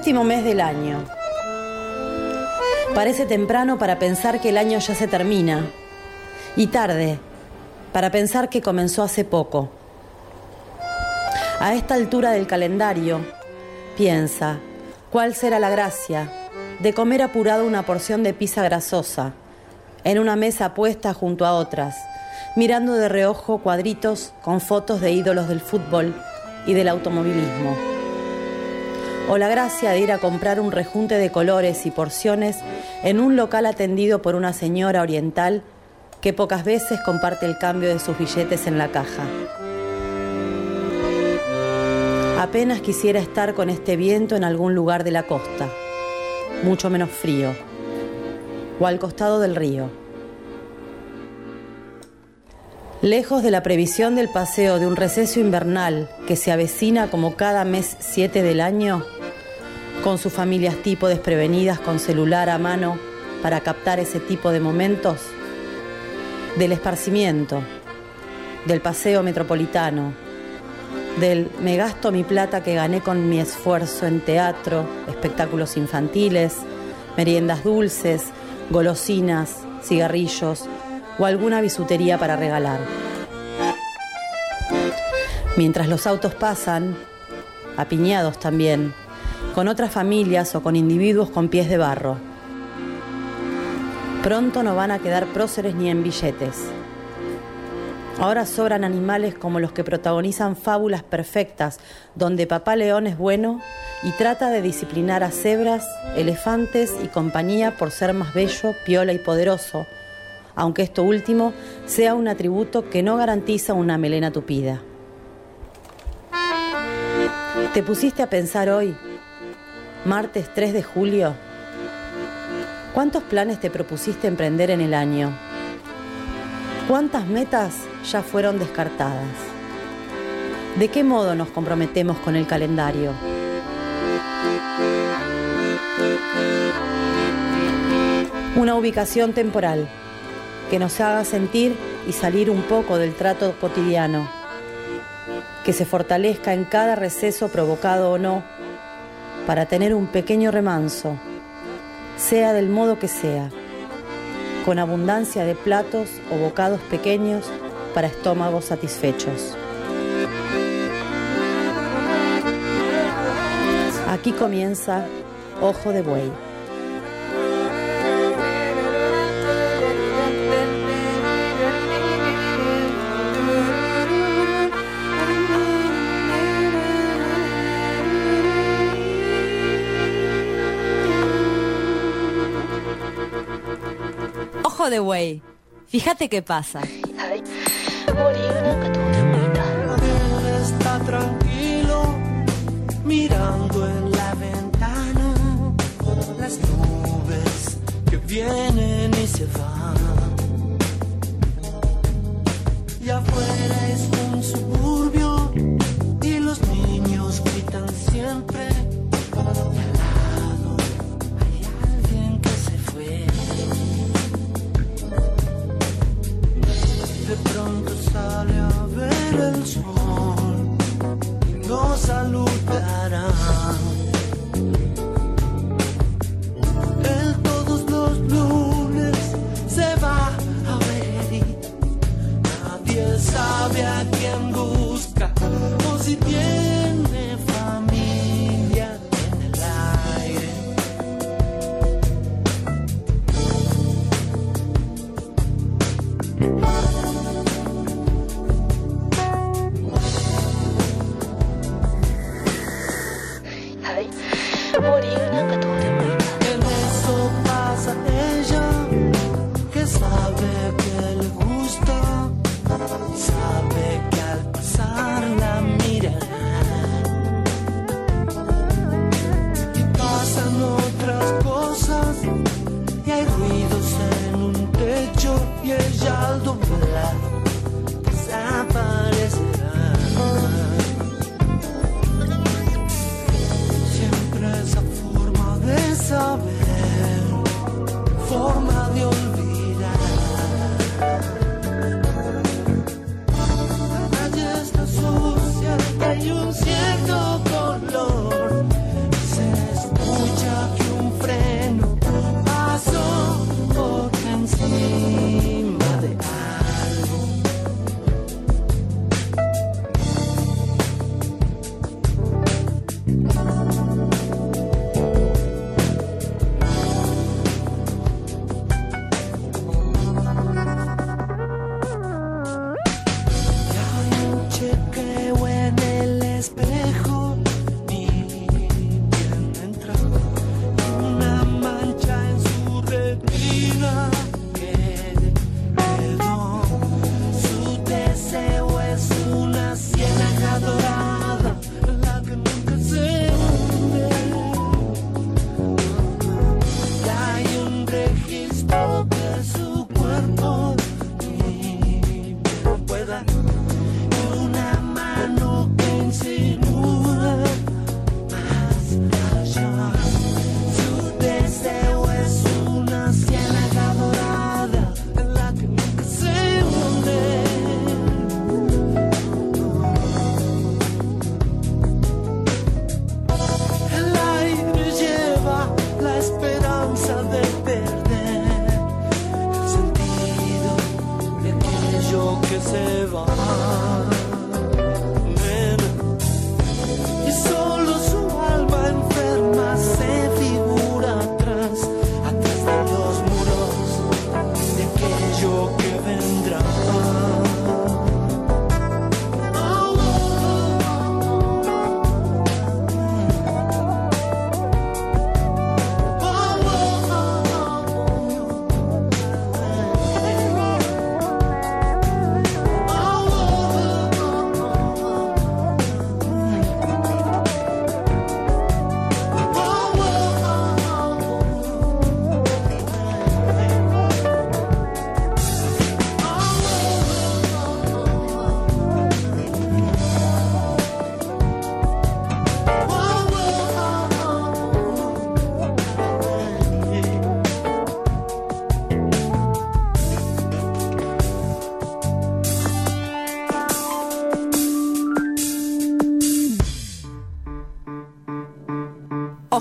Séptimo mes del año. Parece temprano para pensar que el año ya se termina y tarde para pensar que comenzó hace poco. A esta altura del calendario, piensa, ¿cuál será la gracia de comer apurado una porción de pizza grasosa en una mesa puesta junto a otras, mirando de reojo cuadritos con fotos de ídolos del fútbol y del automovilismo? O la gracia de ir a comprar un rejunte de colores y porciones en un local atendido por una señora oriental que pocas veces comparte el cambio de sus billetes en la caja. Apenas quisiera estar con este viento en algún lugar de la costa, mucho menos frío, o al costado del río. Lejos de la previsión del paseo de un receso invernal que se avecina como cada mes 7 del año, con sus familias tipo desprevenidas con celular a mano para captar ese tipo de momentos, del esparcimiento, del paseo metropolitano, del me gasto mi plata que gané con mi esfuerzo en teatro, espectáculos infantiles, meriendas dulces, golosinas, cigarrillos o alguna bisutería para regalar. Mientras los autos pasan, apiñados también, con otras familias o con individuos con pies de barro. Pronto no van a quedar próceres ni en billetes. Ahora sobran animales como los que protagonizan fábulas perfectas, donde papá león es bueno y trata de disciplinar a cebras, elefantes y compañía por ser más bello, piola y poderoso, aunque esto último sea un atributo que no garantiza una melena tupida. ¿Te pusiste a pensar hoy, martes 3 de julio? ¿Cuántos planes te propusiste emprender en el año? ¿Cuántas metas ya fueron descartadas? ¿De qué modo nos comprometemos con el calendario? Una ubicación temporal que nos haga sentir y salir un poco del trato cotidiano, que se fortalezca en cada receso provocado o no, para tener un pequeño remanso sea del modo que sea, con abundancia de platos o bocados pequeños para estómagos satisfechos. Aquí comienza Ojo de Buey. De güey. Fíjate qué pasa. Está tranquilo mirando en la ventana las nubes que vienen y se van.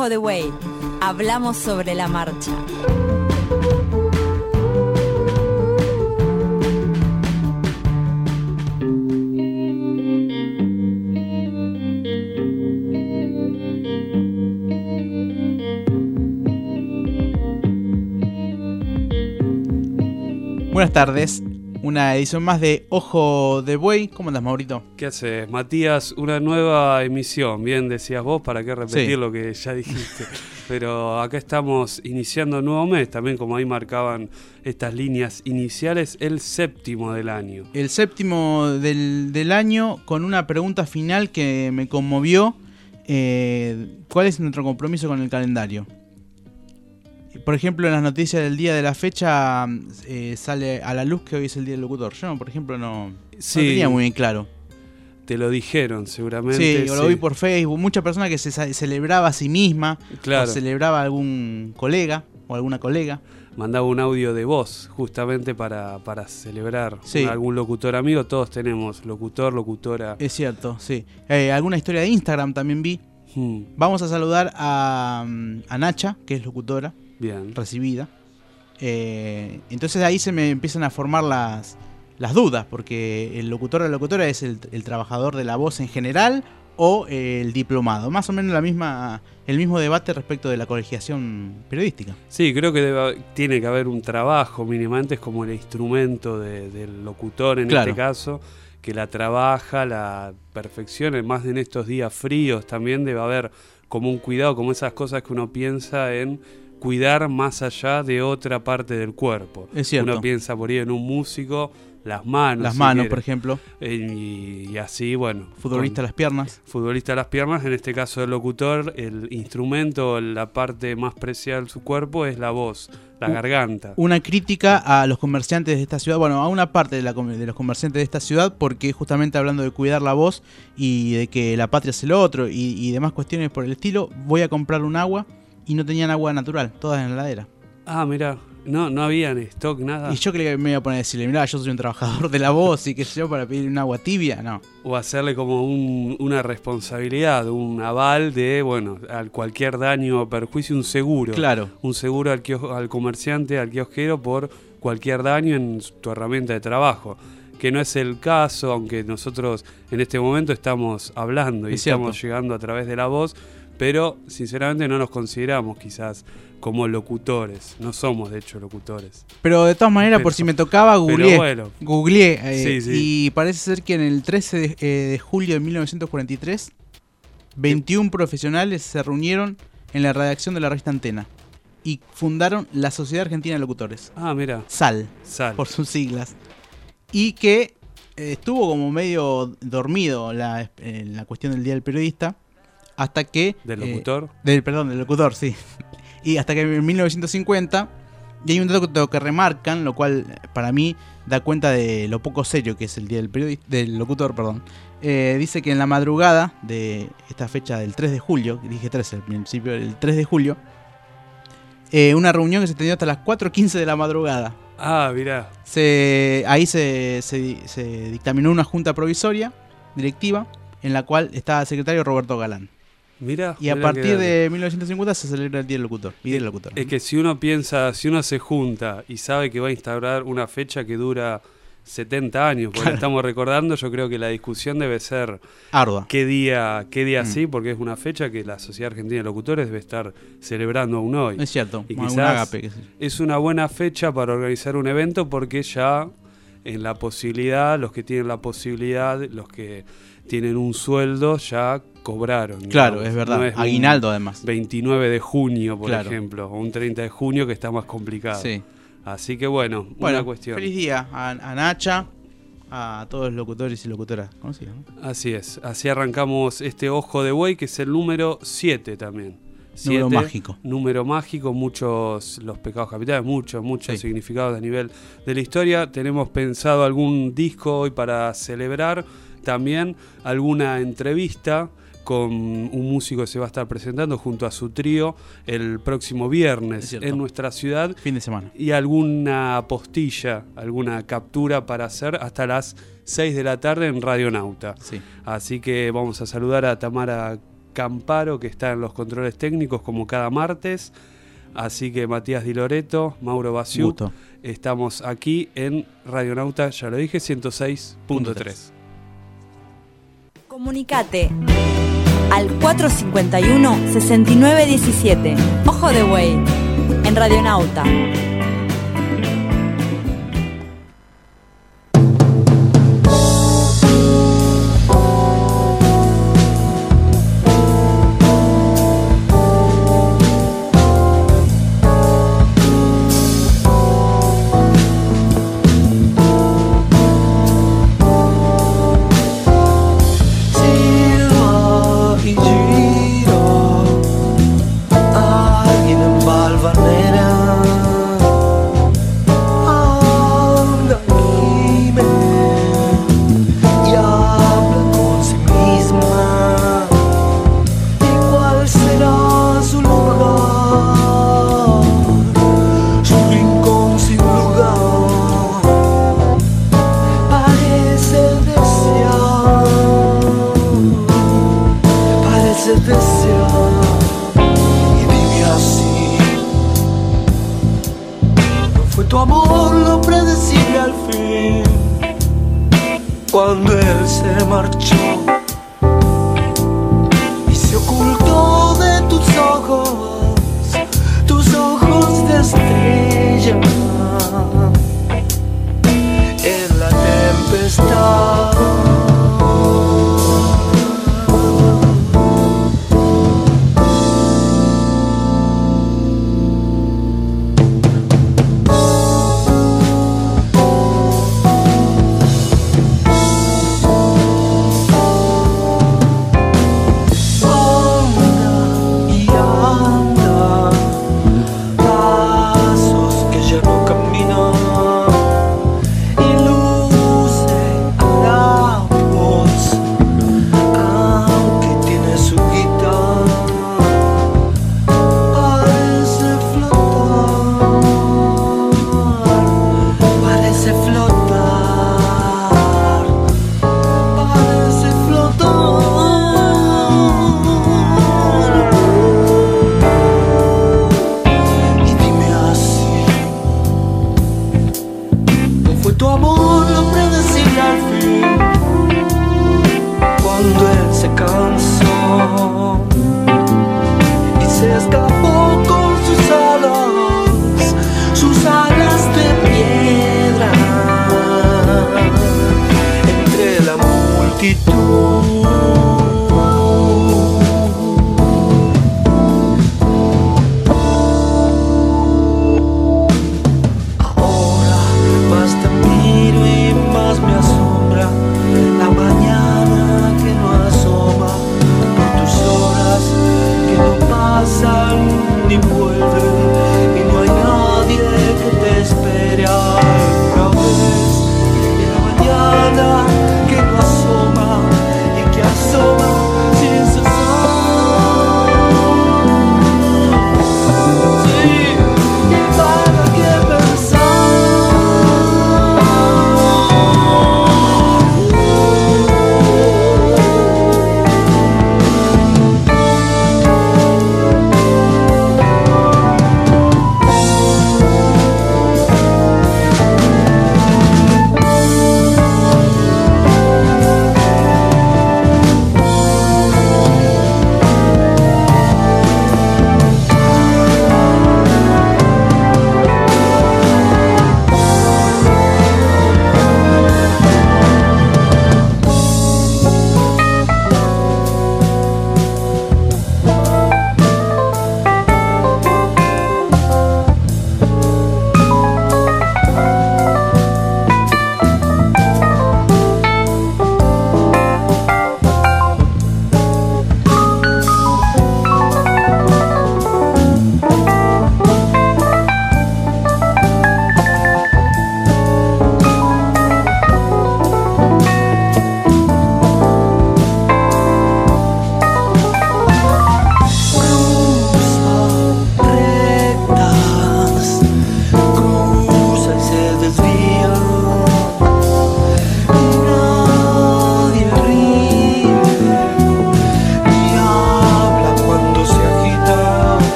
Ojo de Buey. Hablamos sobre la marcha. Buenas tardes, una edición más de Ojo de Buey. ¿Cómo andas, Maurito? ¿Qué haces, Matías? Una nueva emisión, bien decías vos, ¿para qué repetir Sí. lo que ya dijiste? Pero acá estamos iniciando un nuevo mes, también como ahí marcaban estas líneas iniciales, el séptimo del año. El séptimo del, del año con una pregunta final que me conmovió. eh, ¿Cuál es nuestro compromiso con el calendario? Por ejemplo, en las noticias del día de la fecha eh, sale a la luz que hoy es el día del locutor. Yo, por ejemplo, no, no Sí, tenía muy bien claro. te lo dijeron seguramente. Sí, yo lo vi por Facebook. Mucha persona que se celebraba a sí misma Claro, o celebraba a algún colega o alguna colega. mandaba un audio de voz justamente para, para celebrar Sí. algún locutor amigo. Todos tenemos locutor, locutora. Es cierto, sí. Eh, alguna historia de Instagram también vi. Hmm, Vamos a saludar a, mm, a Nacha, que es locutora, bien. recibida. Eh, entonces ahí se me empiezan a formar las, las dudas, porque el locutor o la locutora es el, el trabajador de la voz en general o el diplomado. Más o menos la misma, el mismo debate respecto de la colegiación periodística. Sí, creo que debe- tiene que haber un trabajo mínimamente, es como el instrumento de- del locutor en Claro. este caso, que la trabaja, la perfecciona, más en estos días fríos también debe haber como un cuidado, como esas cosas que uno piensa en cuidar más allá de otra parte del cuerpo. Es cierto. Uno piensa por ahí en un músico, las manos. las si manos, quiere, por ejemplo. eh, y, y así, bueno. Futbolista, las piernas. futbolista las piernas, en este caso el locutor, el instrumento, la parte más preciada de su cuerpo es la voz, la U- garganta. Una crítica a los comerciantes de esta ciudad, bueno, a una parte de, la de los comerciantes de esta ciudad, porque justamente hablando de cuidar la voz y de que la patria es el otro y, y demás cuestiones por el estilo, voy a comprar un agua y no tenían agua natural, todas en la heladera. Ah, mira, no, no había en stock nada. Y yo que me iba a poner a decirle, mira, yo soy un trabajador de la voz y que yo para pedir un agua tibia, no. O hacerle como un- una responsabilidad, un aval de, bueno, al cualquier daño o perjuicio, un seguro. Claro, Un seguro al, al comerciante, al kiosquero, por cualquier daño en tu herramienta de trabajo. Que no es el caso, aunque nosotros en este momento estamos hablando y Es estamos llegando a través de la voz, pero sinceramente no nos consideramos quizás como locutores. No somos, de hecho, locutores. pero de todas maneras, por si me tocaba, googleé. Bueno, Googleé eh, Sí, sí. y parece ser que en el 13 de, eh, de julio de 1943, 21 profesionales se reunieron en la redacción de la revista Antena y fundaron la Sociedad Argentina de Locutores, ah, mira, SAL, sal. por sus siglas, y que eh, estuvo como medio dormido la, en la cuestión del Día del Periodista, hasta que... Del eh, locutor. del, perdón, del locutor, sí. Y hasta que en 1950, y hay un dato que remarcan, lo cual eh, para mí da cuenta de lo poco serio que es el día del periodista, del locutor, perdón. Eh, dice que en la madrugada de esta fecha del 3 de julio, dije 3 al principio, el 3 de julio, eh, una reunión que se extendió hasta las 4.15 de la madrugada. Ah, mirá. Se, ahí se, se- se dictaminó una junta provisoria, directiva, en la cual estaba el secretario Roberto Galán. Mirá. Y a partir de 1950 se celebra el Día del Locutor. Y del locutor. Es que si uno piensa, si uno se junta y sabe que va a instaurar una fecha que dura 70 años, porque Claro. estamos recordando, yo creo que la discusión debe ser Ardua. qué día, qué día Mm. sí, porque es una fecha que la Sociedad Argentina de Locutores debe estar celebrando aún hoy. Es cierto. Y quizás- agape. Es una buena fecha para organizar un evento porque ya en la posibilidad, los que tienen la posibilidad, los que tienen un sueldo, ya cobraron. Claro, digamos. es verdad. No es un Aguinaldo, además. 29 de junio, por Claro. ejemplo, o un 30 de junio que está más complicado. Sí. Así que bueno, Bueno, una cuestión. feliz día a, a Nacha, a todos los locutores y locutoras conocidos. ¿no? Así es, así arrancamos este Ojo de Buey, que es el número 7 también. Número mágico. Número mágico, muchos los pecados capitales, muchos, muchos Sí. significados a nivel de la historia. Tenemos pensado algún disco hoy para celebrar, también alguna entrevista con un músico que se va a estar presentando junto a su trío el próximo Es viernes en nuestra ciudad Fin de semana. y alguna postilla, alguna captura para hacer hasta las 6 de la tarde en Radio Nauta. Sí. Así que vamos a saludar a Tamara Camparo, que está en los controles técnicos como cada martes. Así que Matías Di Loreto, Mauro Gusto. estamos aquí en Radionauta, ya lo dije, 106.3. Comunicate al 451-6917. Ojo de Güey, en Radionauta.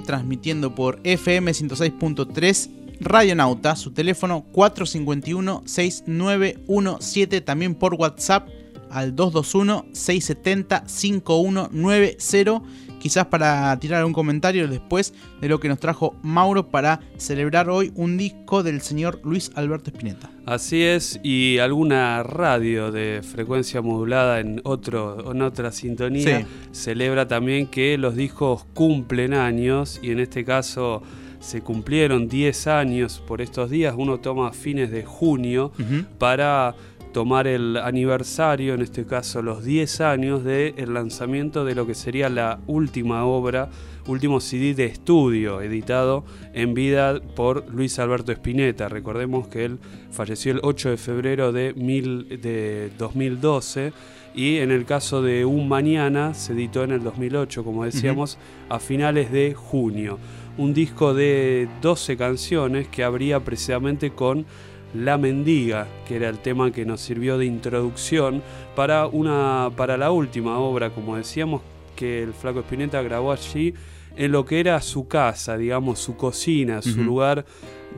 Transmitiendo por FM 106.3 Radionauta, su teléfono 451-6917, también por WhatsApp al 221-670-5190, quizás para tirar algún comentario después de lo que nos trajo Mauro para celebrar hoy un disco del señor Luis Alberto Spinetta. Así es, y alguna radio de frecuencia modulada en, otro, en otra sintonía Sí. celebra también que los discos cumplen años y en este caso se cumplieron 10 años por estos días. Uno toma fines de junio para tomar el aniversario, en este caso los 10 años del lanzamiento de lo que sería la última obra, último CD de estudio editado en vida por Luis Alberto Spinetta. Recordemos que él falleció el 8 de febrero de, mil- de 2012 y en el caso de Un Mañana se editó en el 2008, como decíamos, a finales de junio. Un disco de 12 canciones que abría precisamente con la Mendiga, que era el tema que nos sirvió de introducción para, una, para la última obra, como decíamos, que el Flaco Espineta grabó allí en lo que era su casa, digamos, su cocina, su lugar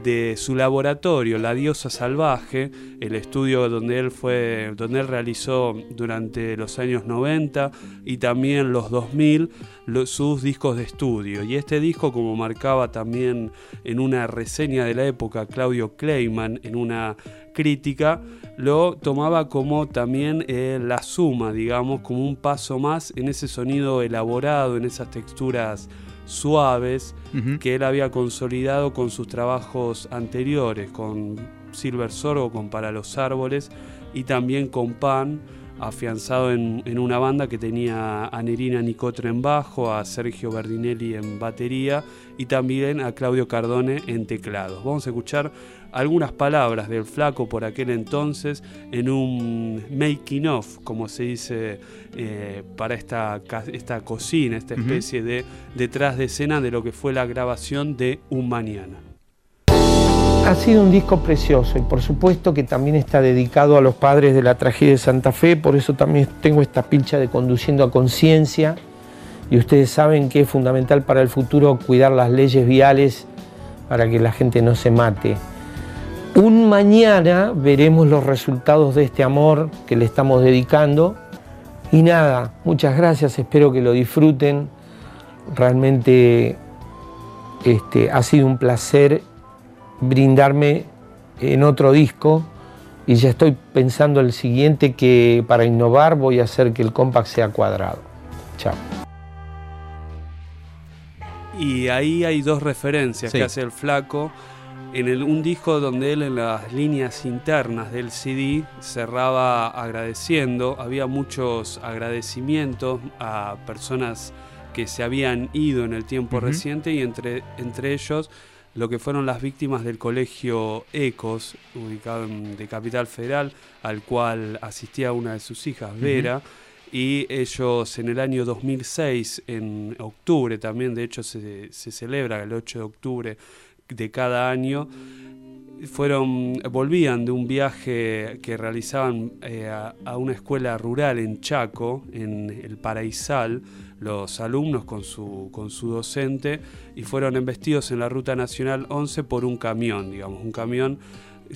de su laboratorio, La Diosa Salvaje, el estudio donde él fue, donde él realizó durante los años 90 y también los 2000 lo- sus discos de estudio. Y este disco, como marcaba también en una reseña de la época Claudio Kleiman, en una crítica, lo tomaba como también eh, la suma, digamos, como un paso más en ese sonido elaborado, en esas texturas suaves que él había consolidado con sus trabajos anteriores, con Silver Sorgo, con Para los Árboles y también con Pan, afianzado en, en una banda que tenía a Nerina Nicotre en bajo, a Sergio Berdinelli en batería y también a Claudio Cardone en teclados. Vamos a escuchar algunas palabras del flaco por aquel entonces en un making of, como se dice eh, para esta, esta cocina, esta especie de detrás de escena de lo que fue la grabación de Un Mañana. Ha sido un disco precioso y por supuesto que también está dedicado a los padres de la tragedia de Santa Fe, por eso también tengo esta pilcha de conduciendo a conciencia y ustedes saben que es fundamental para el futuro cuidar las leyes viales para que la gente no se mate. Un mañana veremos los resultados de este amor que le estamos dedicando y nada, muchas gracias, espero que lo disfruten. Realmente este, ha sido un placer brindarme en otro disco y ya estoy pensando el siguiente que para innovar voy a hacer que el compact sea cuadrado. Chao. Y ahí hay dos referencias Sí. que hace el flaco. En el- un disco donde él en las líneas internas del CD cerraba agradeciendo, había muchos agradecimientos a personas que se habían ido en el tiempo reciente y entre, entre ellos lo que fueron las víctimas del colegio Ecos, ubicado en, de Capital Federal, al cual asistía una de sus hijas, Vera. Y ellos en el año 2006, en octubre también, de hecho se, se celebra el 8 de octubre de cada año, fueron, volvían de un viaje que realizaban eh, a, a una escuela rural en Chaco, en el Paraísal, los alumnos con su, con su docente, y fueron embestidos en la Ruta Nacional 11 por un camión, digamos, un camión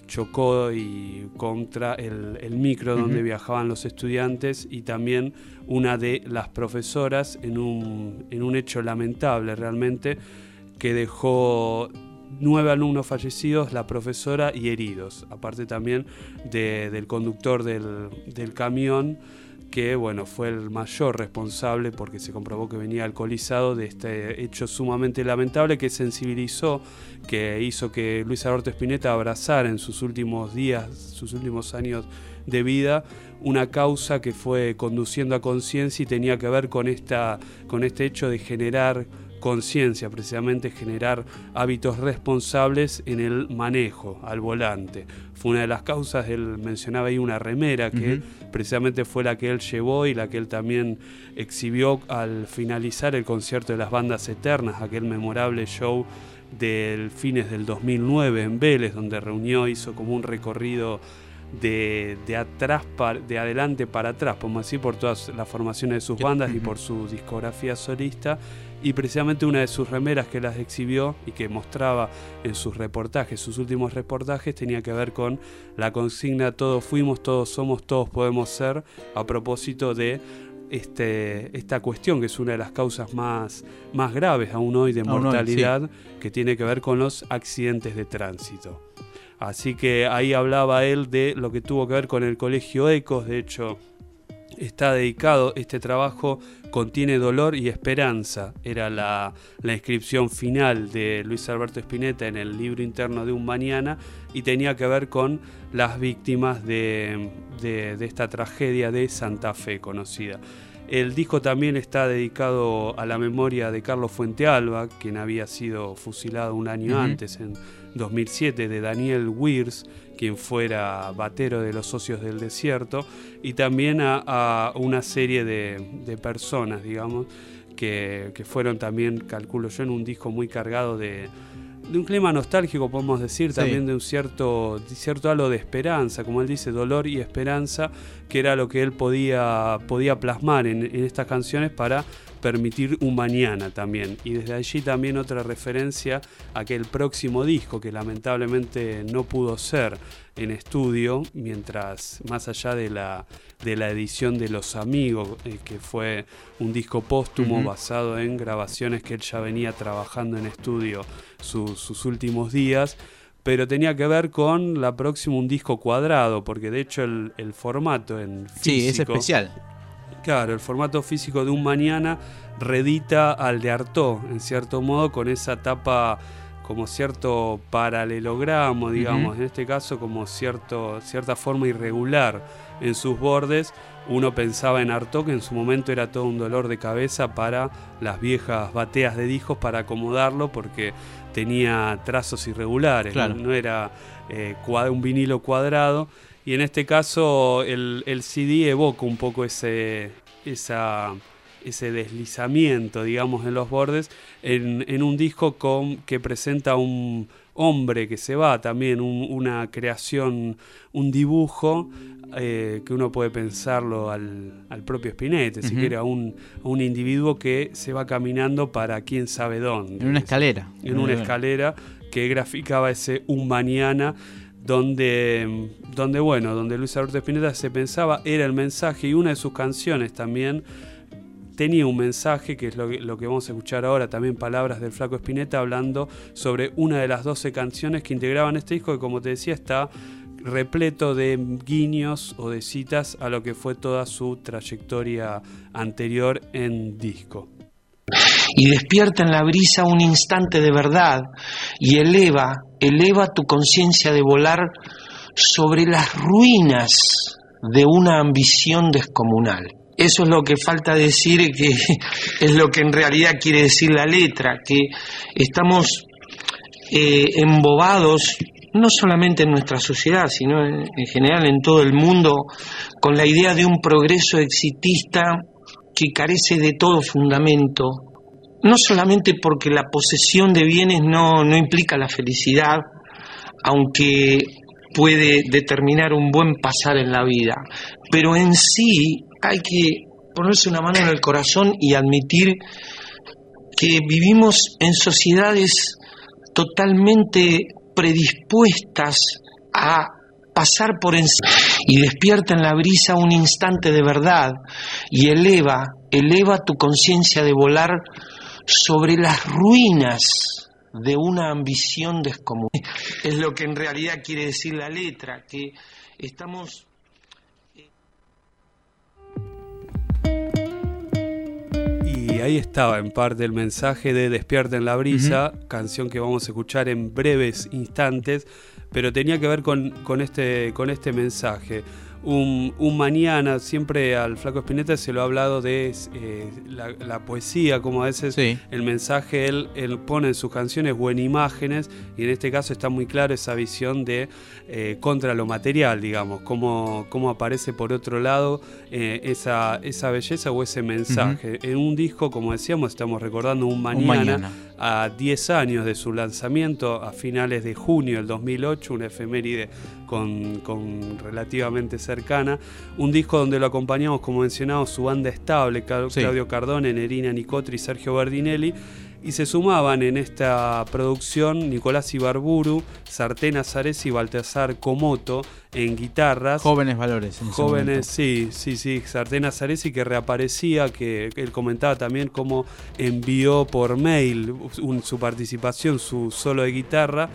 chocó y contra el, el micro donde viajaban los estudiantes y también una de las profesoras en un, en un hecho lamentable realmente que dejó nueve alumnos fallecidos, la profesora y heridos, aparte también de- del conductor del, del camión que bueno, fue el mayor responsable porque se comprobó que venía alcoholizado de este hecho sumamente lamentable que sensibilizó, que hizo que Luis Alberto Spinetta abrazara en sus últimos días, sus últimos años de vida, una causa que fue conduciendo a conciencia y tenía que ver con, esta, con este hecho de generar conciencia, precisamente generar hábitos responsables en el manejo, al volante. Fue una de las causas, él mencionaba ahí una remera que precisamente fue la que él llevó y la que él también exhibió al finalizar el concierto de las bandas eternas, aquel memorable show del fines del 2009 en Vélez, donde reunió, hizo como un recorrido de, de atrás para, de adelante para atrás, podemos decir, por todas las formaciones de sus bandas y por su discografía solista. Y precisamente una de sus remeras que las exhibió y que mostraba en sus reportajes, sus últimos reportajes, tenía que ver con la consigna todos fuimos, todos somos, todos podemos ser, a propósito de este, esta cuestión que es una de las causas más, más graves aún hoy de hoy, mortalidad, que tiene que ver con los accidentes de tránsito. Así que ahí hablaba él de lo que tuvo que ver con el colegio Ecos, de hecho está dedicado, este trabajo contiene dolor y esperanza, era la, la inscripción final de Luis Alberto Spinetta en el libro interno de Un Mañana y tenía que ver con las víctimas de, de- de esta tragedia de Santa Fe conocida. El disco también está dedicado a la memoria de Carlos Fuentealba, quien había sido fusilado un año antes, en 2007, de Daniel Weirs, quien fuera batero de los Socios del Desierto, y también a, a una serie de, de personas, digamos, que, que fueron también, calculo yo, en un disco muy cargado de, de un clima nostálgico, podemos decir, Sí. también de un cierto, de cierto halo de esperanza, como él dice, dolor y esperanza, que era lo que él podía, podía plasmar en, en estas canciones para permitir un mañana también. Y desde allí también otra referencia a que el próximo disco, que lamentablemente no pudo ser en estudio, mientras más allá de la, de la edición de Los Amigos, eh, que fue un disco póstumo basado en grabaciones que él ya venía trabajando en estudio su- sus últimos días, pero tenía que ver con la próxima un disco cuadrado, porque de hecho el, el formato en físico, Sí, es especial. Claro, el formato físico de un mañana redita al de Artaud, en cierto modo, con esa tapa como cierto paralelogramo, digamos, en este caso como cierto, cierta forma irregular en sus bordes. Uno pensaba en Artaud, que en su momento era todo un dolor de cabeza para las viejas bateas de discos para acomodarlo, porque tenía trazos irregulares, Claro. no, no era eh, un vinilo cuadrado. Y en este caso el, el CD evoca un poco ese, esa, ese deslizamiento, digamos, en los bordes, en, en un disco con, que presenta un hombre que se va, también un- una creación, un dibujo eh, que uno puede pensarlo al, al propio Spinetta, si Ujú. quiere, a un, a un individuo que se va caminando para quién sabe dónde. En una escalera. En una escalera que graficaba ese un mañana donde, donde bueno, donde Luis Alberto Spinetta se pensaba era el mensaje y una de sus canciones también tenía un mensaje que es lo que, vamos a escuchar ahora, también palabras del flaco Spinetta hablando sobre una de las 12 canciones que integraban este disco que como te decía está repleto de guiños o de citas a lo que fue toda su trayectoria anterior en disco. Y despierta en la brisa un instante de verdad y eleva, eleva tu conciencia de volar sobre las ruinas de una ambición descomunal. Eso es lo que falta decir, que es lo que en realidad quiere decir la letra, que estamos eh, embobados, no solamente en nuestra sociedad, sino en, en general en todo el mundo, con la idea de un progreso exitista que carece de todo fundamento, no solamente porque la posesión de bienes no, no implica la felicidad, aunque puede determinar un buen pasar en la vida, pero en sí hay que ponerse una mano en el corazón y admitir que vivimos en sociedades totalmente predispuestas a pasar por encima y despierta en la brisa un instante de verdad y eleva, eleva tu conciencia de volar sobre las ruinas de una ambición descomunal. Es lo que en realidad quiere decir la letra, que estamos Y ahí estaba en parte el mensaje de Despierta en la brisa, canción que vamos a escuchar en breves instantes, pero tenía que ver con, con este, con este mensaje. Un, un mañana, siempre al Flaco Espineta se lo ha hablado de eh, la, la poesía, como a veces Sí. el mensaje él, él pone en sus canciones o en imágenes, y en este caso está muy claro esa visión de eh, contra lo material, digamos, cómo, cómo aparece por otro lado eh, esa, esa belleza o ese mensaje. En un disco, como decíamos, estamos recordando un mañana, mañana. A 10 años de su lanzamiento a finales de junio del 2008, una efeméride con, con relativamente cercana. Un disco donde lo acompañamos, como mencionamos, su banda estable, Cla- Sí. Claudio Cardone, Nerina Nicotri y Sergio Bardinelli. Y se sumaban en esta producción Nicolás Ibarburu, Sartén Azares y Baltasar Comoto en guitarras. Jóvenes valores. en Jóvenes, sí, sí, sí, Sartén Azaresi que reaparecía, que él comentaba también cómo envió por mail un- su participación, su solo de guitarra.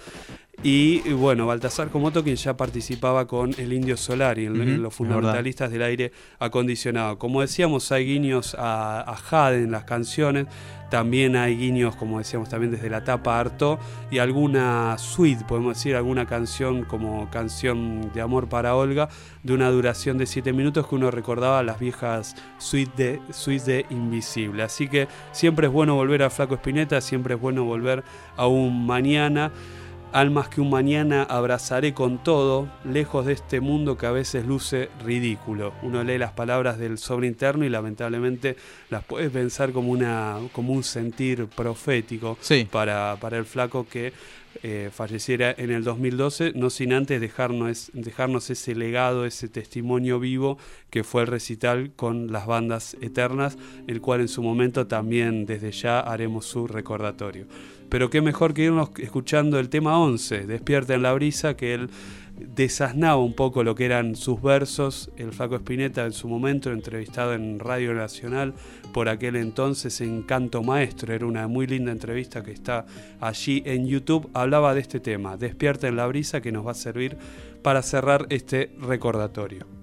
Y bueno, Baltasar Comoto, quien ya participaba con el Indio Solari, en, Ujú, en los fundamentalistas del aire acondicionado. Como decíamos, hay guiños a, a Jade en las canciones, también hay guiños, como decíamos, también desde la tapa Arto, y alguna suite, podemos decir, alguna canción como canción de amor para Olga, de una duración de 7 minutos que uno recordaba las viejas suites de, suites de Invisible. Así que siempre es bueno volver a Flaco Espineta, siempre es bueno volver a un mañana. Almas que un mañana abrazaré con todo, lejos de este mundo que a veces luce ridículo. Uno lee las palabras del sobre interno y lamentablemente las puedes pensar como, una, como un sentir profético Sí. para, para el flaco que eh, falleciera en el 2012, no sin antes dejarnos, dejarnos ese legado, ese testimonio vivo que fue el recital con las bandas eternas, el cual en su momento también desde ya haremos su recordatorio. Pero qué mejor que irnos escuchando el tema 11, Despierta en la brisa, que él desasnaba un poco lo que eran sus versos, el Flaco Espineta en su momento, entrevistado en Radio Nacional por aquel entonces en Canto Maestro, era una muy linda entrevista que está allí en YouTube, hablaba de este tema, Despierta en la brisa, que nos va a servir para cerrar este recordatorio.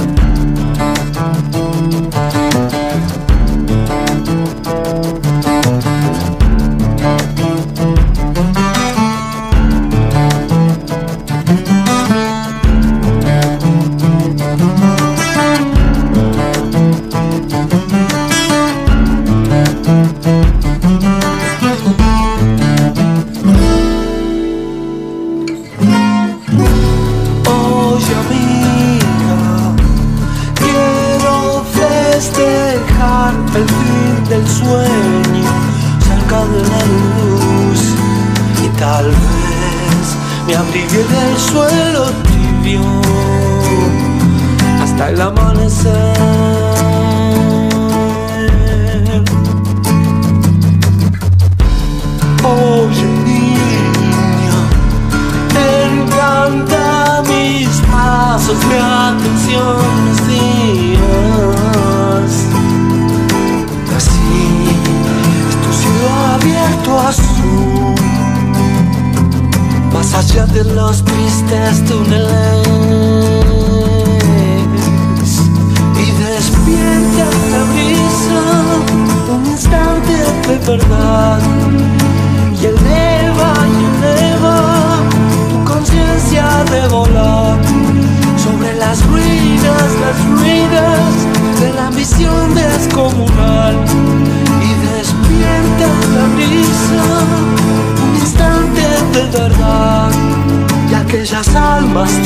Me abrigue del suelo tibio hasta el amanecer. Oye niña, encanta mis pasos, mi allá de los tristes túneles. Y aquellas almas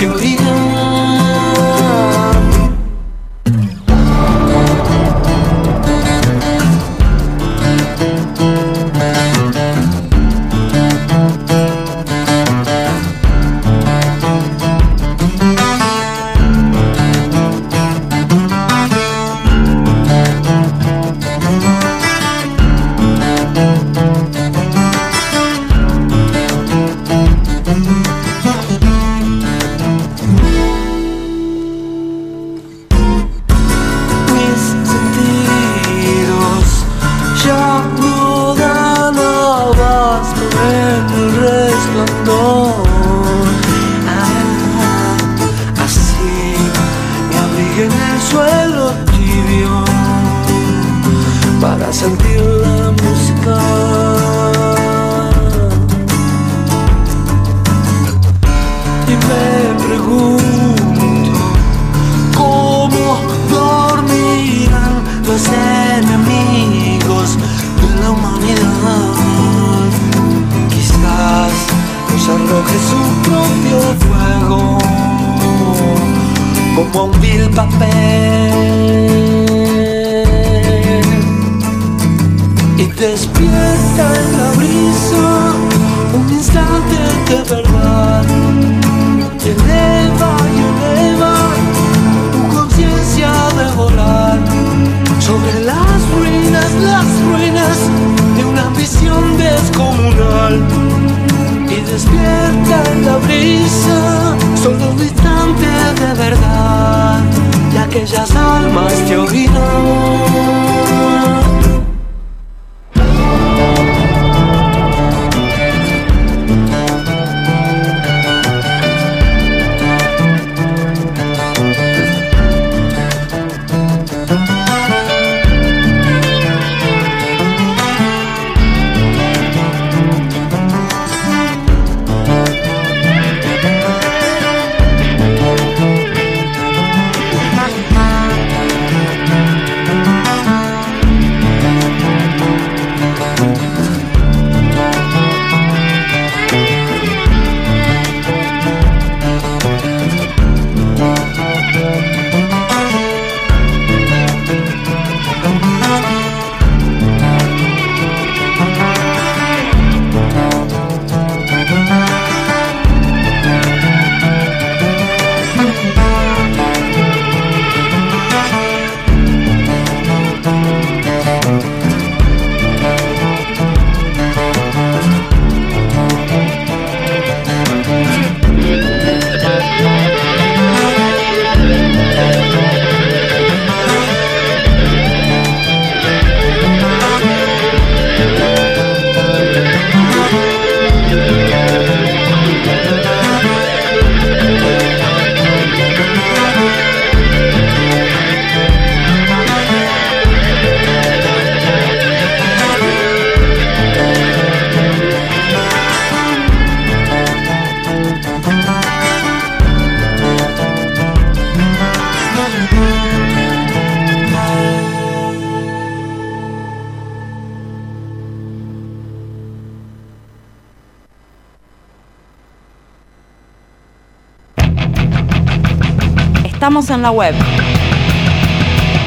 la web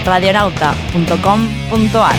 radionauta.com.ar.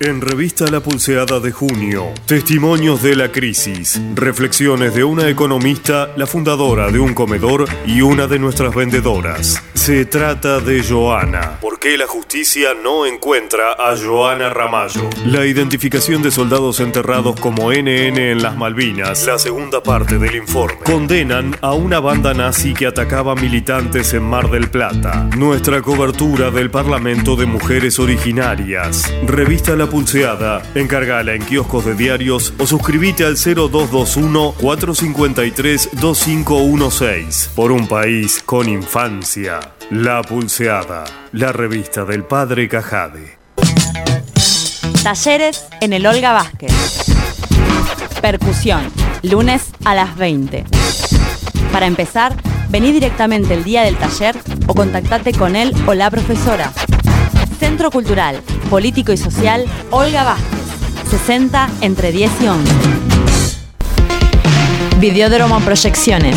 En Revista La Pulseada de junio, Testimonios de la Crisis, reflexiones de una economista, la fundadora de un comedor y una de nuestras vendedoras. Se trata de Joana. ¿Por qué la justicia no encuentra a Joana Ramallo? La identificación de soldados enterrados como NN en las Malvinas, la segunda parte del informe. Condenan a una banda nazi que atacaba militantes en Mar del Plata. Nuestra cobertura del Parlamento de Mujeres Originarias. Revista La Pulseada. Encargala en kioscos de diarios o suscríbete al 0221 453 2516. Por un país con infancia. La Pulseada. La revista del padre Cajade. Talleres en el Olga Vázquez. Percusión, lunes a las 20. Para empezar, vení directamente el día del taller o contactate con él o la profesora. Centro Cultural, Político y Social Olga Vázquez, 60 entre 10 y 11. Videódromo Proyecciones,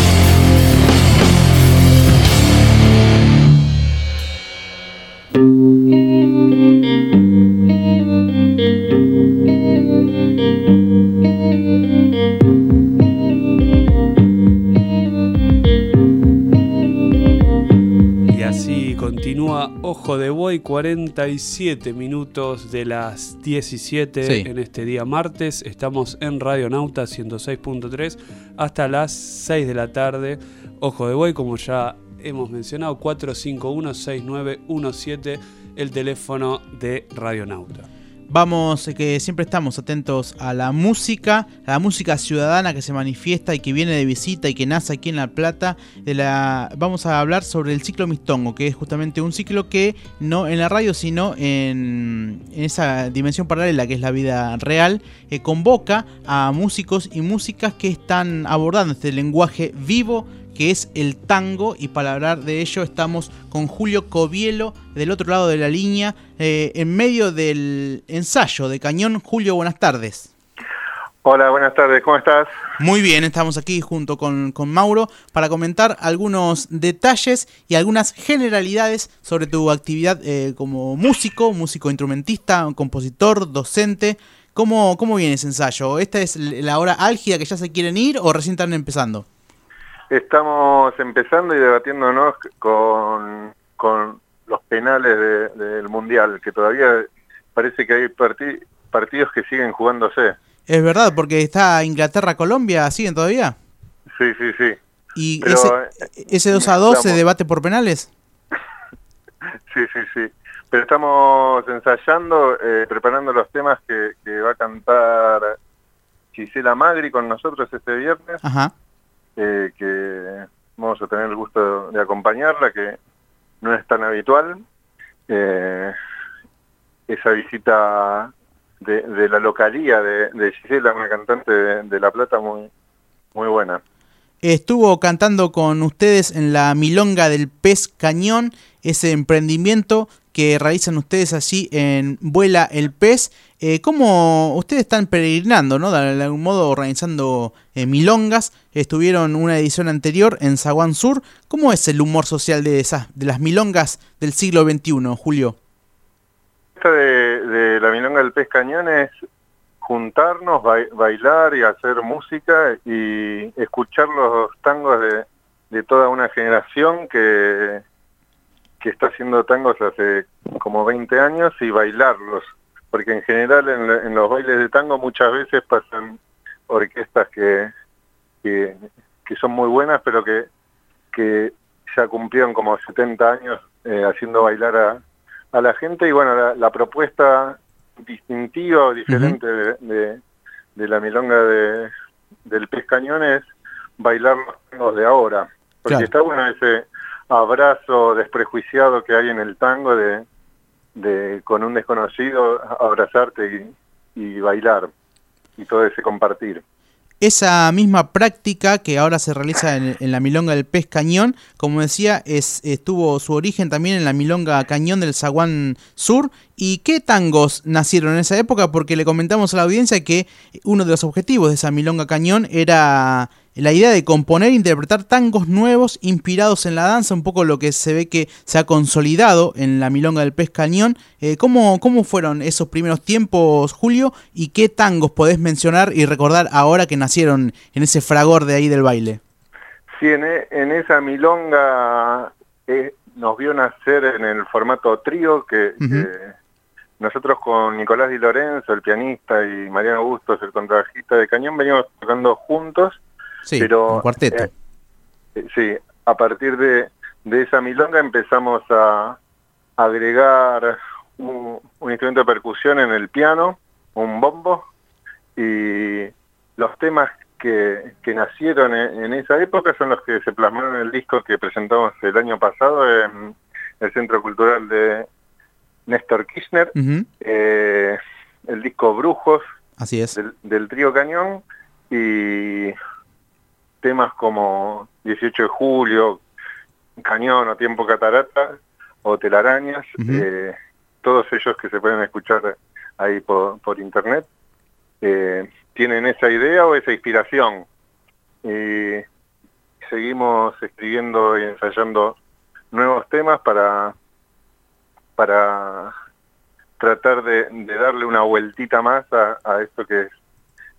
continúa Ojo de Buey, 47 minutos de las 17 Sí. en este día martes. Estamos en Radio Nauta 106.3 hasta las 6 de la tarde. Ojo de Buey, como ya hemos mencionado, 451-6917 el teléfono de Radionauta. Vamos, eh, que siempre estamos atentos a la música, a la música ciudadana que se manifiesta y que viene de visita y que nace aquí en La Plata. Vamos a hablar sobre el ciclo Mistongo, que es justamente un ciclo que no en la radio, sino en, en esa dimensión paralela que es la vida real, eh, convoca a músicos y músicas que están abordando este lenguaje vivo que es el tango y para hablar de ello estamos con Julio Covielo del otro lado de la línea eh, en medio del ensayo de Cañón. Julio, buenas tardes. Hola, buenas tardes, ¿cómo estás? Muy bien, estamos aquí junto con, con, Mauro para comentar algunos detalles y algunas generalidades sobre tu actividad eh, como músico, músico instrumentista, compositor, docente. ¿Cómo, ¿Cómo viene ese ensayo? ¿Esta es la hora álgida que ya se quieren ir o recién están empezando? Estamos empezando y debatiéndonos con, con los penales de, del Mundial, que todavía parece que hay parti partidos que siguen jugándose. Es verdad, porque está Inglaterra-Colombia, ¿siguen todavía? Sí, sí, sí. ¿Y Pero, ese, ese 2 a 2 se debate por penales? sí, sí, sí. Pero estamos ensayando, eh, preparando los temas que, que va a cantar Gisela Magri con nosotros este viernes. Ajá eh, que vamos a tener el gusto de acompañarla, que no es tan habitual. Eh, esa visita de, de, la localía de, de Gisela, una cantante de, de, La Plata muy, muy buena. Estuvo cantando con ustedes en la Milonga del Pez Cañón, ese emprendimiento que realizan ustedes así en Vuela el Pez. Eh, ¿Cómo ustedes están peregrinando, ¿no? de algún modo organizando eh, milongas? Estuvieron una edición anterior en Zaguán Sur. ¿Cómo es el humor social de esas de las milongas del siglo XXI, Julio? Esta de, de la Milonga del Pez Cañón es juntarnos, ba bailar y hacer música y escuchar los tangos de toda una generación que que está haciendo tangos hace como 20 años y bailarlos, porque en general en, en los bailes de tango muchas veces pasan orquestas que, que, que son muy buenas, pero que, que ya cumplieron como 70 años eh, haciendo bailar a, a, la gente y bueno, la, la propuesta distintiva o diferente uh -huh. de, de, de, la milonga de, del pez cañón es bailar los tangos de ahora, porque claro. está bueno ese abrazo desprejuiciado que hay en el tango de, de con un desconocido abrazarte y, bailar y todo ese compartir. Esa misma práctica que ahora se realiza en, en, la milonga del pez cañón, como decía, es, estuvo su origen también en la milonga cañón del Zaguán Sur. ¿Y qué tangos nacieron en esa época? Porque le comentamos a la audiencia que uno de los objetivos de esa milonga cañón era la idea de componer e interpretar tangos nuevos inspirados en la danza, un poco lo que se ve que se ha consolidado en la milonga del pez cañón. Eh, ¿cómo, ¿Cómo fueron esos primeros tiempos, Julio? ¿Y qué tangos podés mencionar y recordar ahora que nacieron en ese fragor de ahí del baile? Sí, en, e, en esa milonga eh, nos vio nacer en el formato trío que... Uh -huh. nosotros con Nicolás Di Lorenzo, el pianista, y Mariano Bustos, el contrabajista de Cañón, veníamos tocando juntos Sí, pero un cuarteto. Eh, sí, a partir de, de, esa milonga empezamos a agregar un, un, instrumento de percusión en el piano, un bombo, y los temas que, que nacieron en, esa época son los que se plasmaron en el disco que presentamos el año pasado en el Centro Cultural de Néstor Kirchner, uh -huh. eh, el disco Brujos, Así es. del, del trío Cañón, y temas como 18 de julio, Cañón o Tiempo Catarata o Telarañas, uh -huh. eh, todos ellos que se pueden escuchar ahí por, por internet, eh, tienen esa idea o esa inspiración. Y seguimos escribiendo y ensayando nuevos temas para, para tratar de, de darle una vueltita más a, a esto que es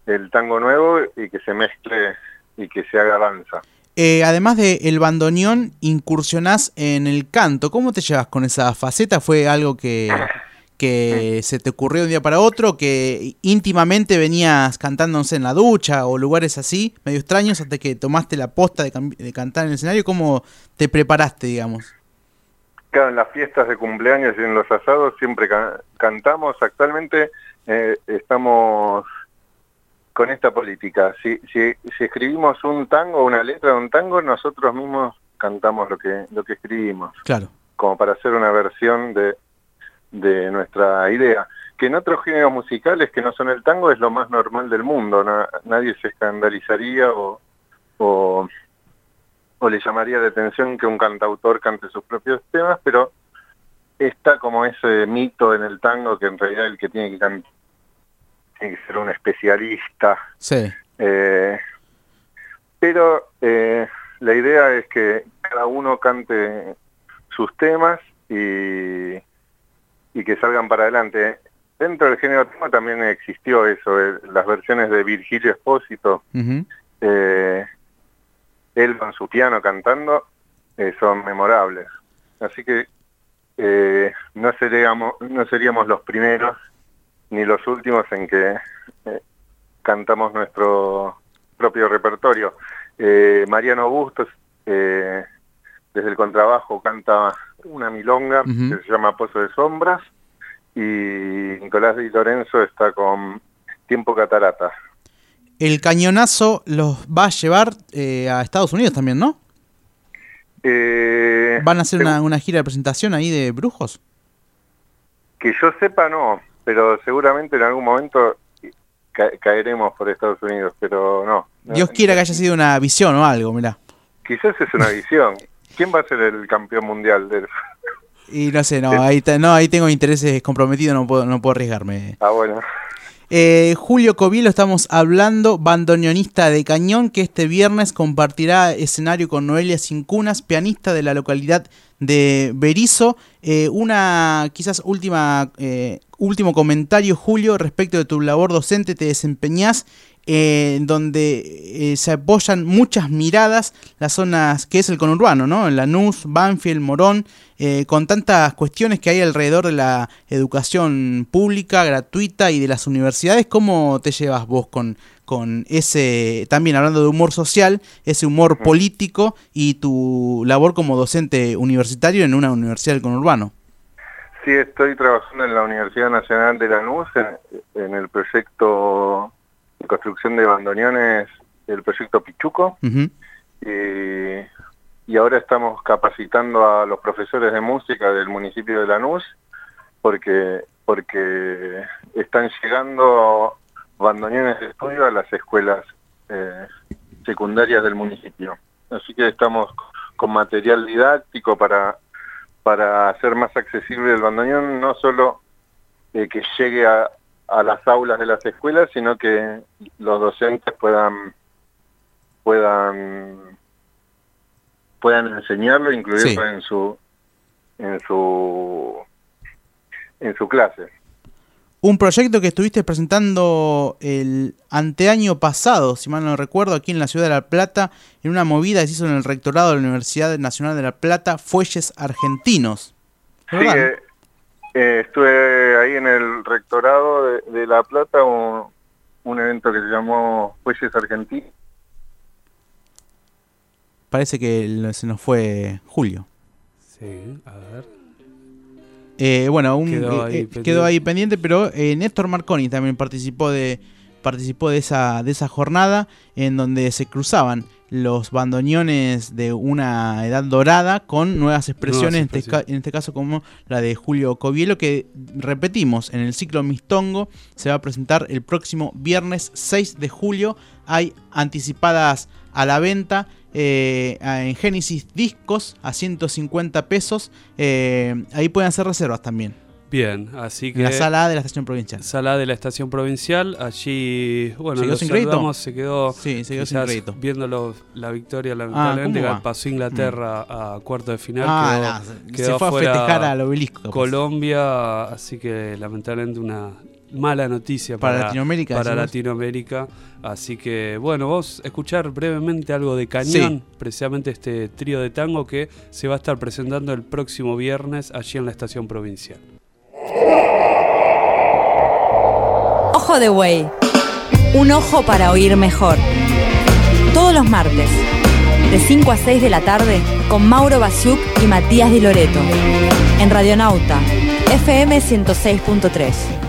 el tango nuevo y que se mezcle y que se haga danza. Eh, además de el bandoneón, incursionás en el canto. ¿Cómo te llevas con esa faceta? ¿Fue algo que, que se te ocurrió de un día para otro? ¿Que íntimamente venías cantándose en la ducha o lugares así, medio extraños, hasta que tomaste la posta de, de cantar en el escenario? ¿Cómo te preparaste, digamos? claro, en las fiestas de cumpleaños y en los asados siempre ca- cantamos. Actualmente eh, estamos con esta política. Si, si, si escribimos un tango, una letra de un tango, nosotros mismos cantamos lo que, lo que escribimos, Claro. como para hacer una versión de, de nuestra idea. Que en otros géneros musicales que no son el tango es lo más normal del mundo. na- nadie se escandalizaría o, o, o le llamaría de atención que un cantautor cante sus propios temas, pero está como ese mito en el tango que en realidad el que tiene que cantar tiene que ser un especialista. Sí. Eh, pero eh, la idea es que cada uno cante sus temas y, y que salgan para adelante. Dentro del género tango también existió eso, eh, las versiones de Virgilio Espósito, Ujú. eh, él con su piano cantando, eh, son memorables. Así que eh, no, seríamos, no seríamos los primeros ni los últimos en que eh, cantamos nuestro propio repertorio. Eh, Mariano Bustos, eh, desde el contrabajo, canta una milonga que se llama Pozo de Sombras y Nicolás Di Lorenzo está con Tiempo Catarata. El cañonazo los va a llevar eh, a Estados Unidos también, ¿no? Eh, ¿Van a hacer una, una gira de presentación ahí de brujos? Que yo sepa no, pero seguramente en algún momento ca- caeremos por Estados Unidos, pero no. No, Dios quiera que haya sido una visión o algo, mirá. Quizás es una visión. ¿Quién va a ser el campeón mundial del Y no sé, no, ahí, no, ahí tengo intereses comprometidos, no puedo, no puedo arriesgarme. Ah, bueno. Eh, Julio Covielo, estamos hablando, bandoneonista de Cañón, que este viernes compartirá escenario con Noelia Cincunas, pianista de la localidad de Berizo. Eh, una quizás última, eh, último comentario, Julio, respecto de tu labor docente, te desempeñás eh, donde eh, se apoyan muchas miradas las zonas que es el conurbano, ¿no? Lanús, Banfield, Morón, eh, con tantas cuestiones que hay alrededor de la educación pública, gratuita y de las universidades, ¿cómo te llevas vos con, con ese, también hablando de humor social, ese humor político y tu labor como docente universitario en una universidad del conurbano? Sí, estoy trabajando en la Universidad Nacional de Lanús en, en el proyecto de construcción de bandoneones, el proyecto Pichuco. Eh, y ahora estamos capacitando a los profesores de música del municipio de Lanús porque porque están llegando bandoneones de estudio a las escuelas eh, secundarias del municipio. Así que estamos con material didáctico para para hacer más accesible el bandoneón, no solo eh, que llegue a, a las aulas de las escuelas, sino que los docentes puedan puedan puedan enseñarlo incluirlo Sí. en su en su en su clase. Un proyecto que estuviste presentando el anteaño pasado, si mal no recuerdo, aquí en la ciudad de La Plata, en una movida que se hizo en el rectorado de la Universidad Nacional de La Plata, Fuelles Argentinos. Sí, eh, eh, estuve ahí en el rectorado de, de La Plata, un, un evento que se llamó Fuelles Argentinos. Parece que se nos fue Julio. Sí, a ver. Eh, bueno, un- Quedó eh, ahí eh, pendiente. quedó ahí pendiente, pero eh, Néstor Marconi también participó de participó de esa de esa jornada en donde se cruzaban los bandoneones de una edad dorada con nuevas expresiones, en este expresiones. En, este, caso como la de Julio Covielo, que repetimos, en el ciclo Mistongo se va a presentar el próximo viernes 6 de julio. Hay anticipadas a la venta eh, en Génesis Discos a 150 pesos. Eh, ahí pueden hacer reservas también. Bien, así que... En la sala A de la estación provincial. Sala de la estación provincial, allí, bueno, ¿Se quedó sin crédito? se quedó, Sí, se quedó sin crédito. viendo lo- la victoria, lamentablemente, ¿cómo que va? Mm. pasó Inglaterra a cuarto de final, Ah, quedó, no, se- quedó se fue a festejar al obelisco. Colombia, así que lamentablemente una mala noticia Para para, Latinoamérica, para decimos. Latinoamérica. Así que, bueno, vos escuchar brevemente algo de Cañón, precisamente este trío de tango que se va a estar presentando el próximo viernes allí en la estación provincial. Ojo de Buey. Un ojo para oír mejor. Todos los martes, de 5 a 6 de la tarde con Mauro Basiuk y Matías Di Loreto. En Radionauta, FM 106.3.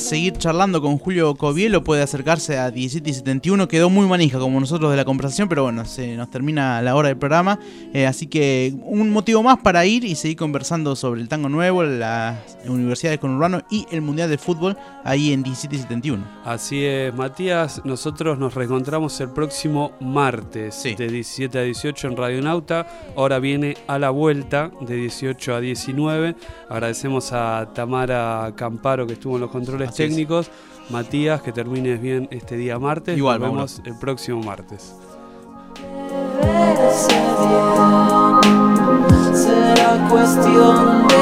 seguir charlando con Julio Covielo puede acercarse a 17 y 71. Quedó muy manija como nosotros de la conversación, pero bueno, se nos termina la hora del programa. Eh, así que un motivo más para ir y seguir conversando sobre el tango nuevo, las universidades con Urbano y el Mundial de Fútbol ahí en 17 y 71. Así es, Matías. Nosotros nos reencontramos el próximo martes Sí. de 17 a 18 en Radionauta. Ahora viene a la vuelta de 18 a 19. Agradecemos a Tamara Camparo que estuvo en los controles Técnicos. Matías, que termines bien este día martes. Igual, Nos vemos el próximo martes. Será cuestión de.